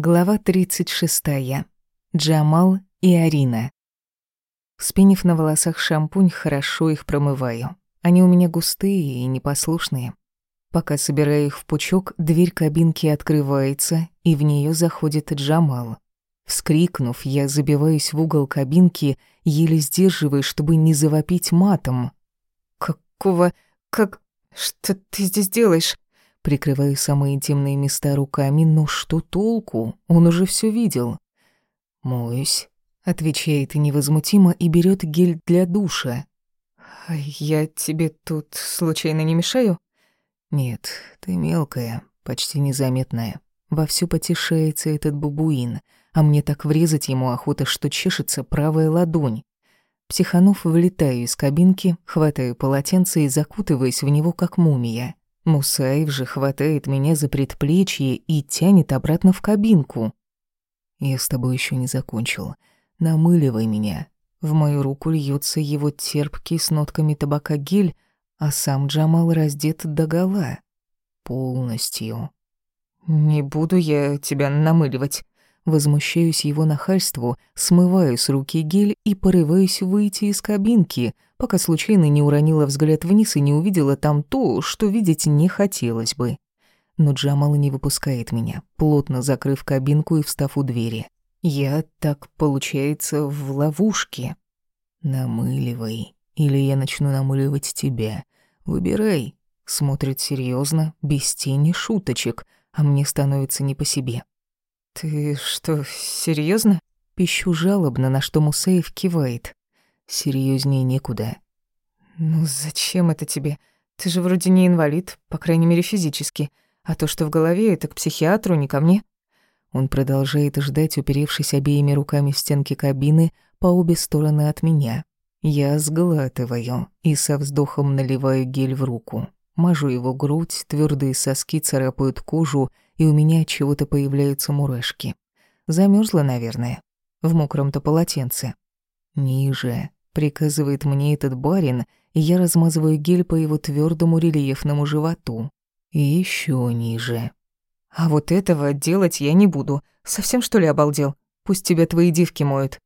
Глава 36. Джамал и Арина. Спинив на волосах шампунь, хорошо их промываю. Они у меня густые и непослушные. Пока собираю их в пучок, дверь кабинки открывается, и в нее заходит Джамал. Вскрикнув, я забиваюсь в угол кабинки, еле сдерживая, чтобы не завопить матом. «Какого... как... что ты здесь делаешь?» Прикрываю самые интимные места руками, но что толку? Он уже все видел. «Моюсь», — отвечает невозмутимо и берет гель для душа. «Я тебе тут случайно не мешаю?» «Нет, ты мелкая, почти незаметная. Вовсю потешается этот бабуин, а мне так врезать ему охота, что чешется правая ладонь. Психанув, вылетаю из кабинки, хватаю полотенце и закутываюсь в него, как мумия. Мусаев же хватает меня за предплечье и тянет обратно в кабинку. «Я с тобой еще не закончил. Намыливай меня». В мою руку льется его терпкий с нотками табака гель, а сам Джамал раздет догола. Полностью. «Не буду я тебя намыливать», Возмущаюсь его нахальству, смываю с руки гель и порываюсь выйти из кабинки, пока случайно не уронила взгляд вниз и не увидела там то, что видеть не хотелось бы. Но Джамал не выпускает меня, плотно закрыв кабинку и встав у двери. Я, так получается, в ловушке. Намыливай, или я начну намыливать тебя. Выбирай. Смотрит серьезно, без тени шуточек, а мне становится не по себе. «Ты что, серьезно? Пищу жалобно, на что Мусеев кивает. Серьезнее некуда. «Ну зачем это тебе? Ты же вроде не инвалид, по крайней мере физически. А то, что в голове, это к психиатру, не ко мне». Он продолжает ждать, уперевшись обеими руками в стенки кабины по обе стороны от меня. Я сглатываю и со вздохом наливаю гель в руку. Мажу его грудь, твердые соски царапают кожу, и у меня чего-то появляются мурашки. Замерзла, наверное, в мокром-то полотенце. Ниже, приказывает мне этот барин, и я размазываю гель по его твердому рельефному животу. И еще ниже. А вот этого делать я не буду. Совсем что ли обалдел? Пусть тебя твои девки моют.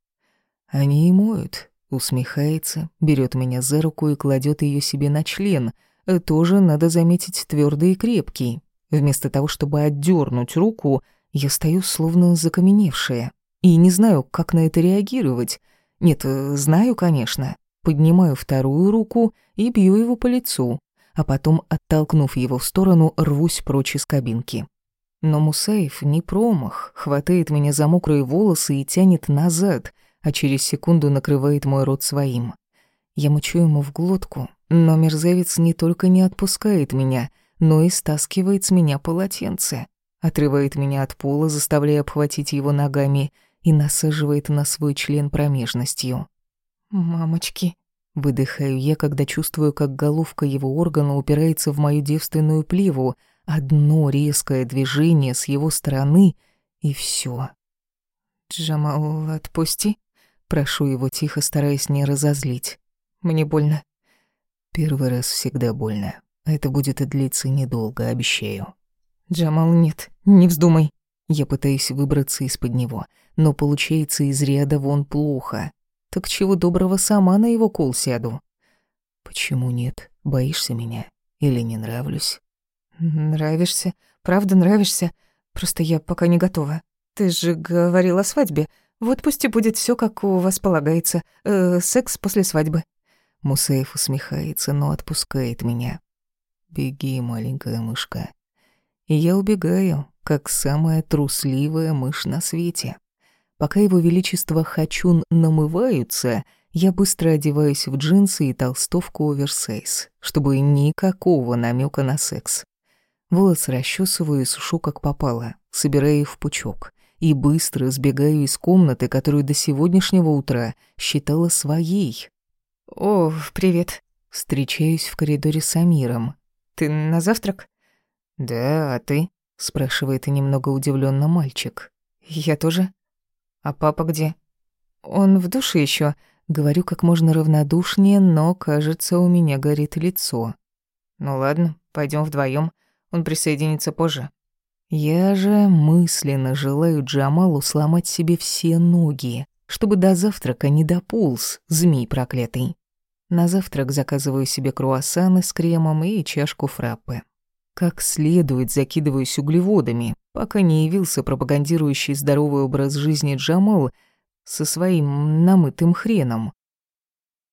Они и моют. Усмехается, берет меня за руку и кладет ее себе на член. Тоже, надо заметить, твердый и крепкий. Вместо того, чтобы отдернуть руку, я стою словно закаменевшая. И не знаю, как на это реагировать. Нет, знаю, конечно. Поднимаю вторую руку и бью его по лицу, а потом, оттолкнув его в сторону, рвусь прочь из кабинки. Но Мусаев не промах, хватает меня за мокрые волосы и тянет назад, а через секунду накрывает мой рот своим. Я мочу ему в глотку, но мерзавец не только не отпускает меня — но и стаскивает с меня полотенце, отрывает меня от пола, заставляя обхватить его ногами и насаживает на свой член промежностью. «Мамочки!» Выдыхаю я, когда чувствую, как головка его органа упирается в мою девственную плеву, одно резкое движение с его стороны, и все. «Джамал, отпусти!» Прошу его тихо, стараясь не разозлить. «Мне больно». Первый раз всегда больно. Это будет и длиться недолго, обещаю. Джамал, нет, не вздумай. Я пытаюсь выбраться из-под него, но получается из ряда вон плохо. Так чего доброго сама на его кол сяду. Почему нет? Боишься меня? Или не нравлюсь? Нравишься. Правда нравишься. Просто я пока не готова. Ты же говорил о свадьбе. Вот пусть и будет все, как у вас полагается. Э, секс после свадьбы. Мусаев усмехается, но отпускает меня. Беги, маленькая мышка. И я убегаю, как самая трусливая мышь на свете. Пока его величество Хачун намываются, я быстро одеваюсь в джинсы и толстовку оверсейз, чтобы никакого намека на секс. Волосы расчесываю и сушу как попало, собирая их в пучок, и быстро сбегаю из комнаты, которую до сегодняшнего утра считала своей. «О, привет!» Встречаюсь в коридоре с Амиром, ты на завтрак? Да, а ты? спрашивает немного удивленно мальчик. Я тоже. А папа где? Он в душе еще. Говорю как можно равнодушнее, но, кажется, у меня горит лицо. Ну ладно, пойдем вдвоем. Он присоединится позже. Я же мысленно желаю Джамалу сломать себе все ноги, чтобы до завтрака не дополз, змей проклятый. На завтрак заказываю себе круассаны с кремом и чашку фраппе. Как следует закидываюсь углеводами, пока не явился пропагандирующий здоровый образ жизни Джамал со своим намытым хреном.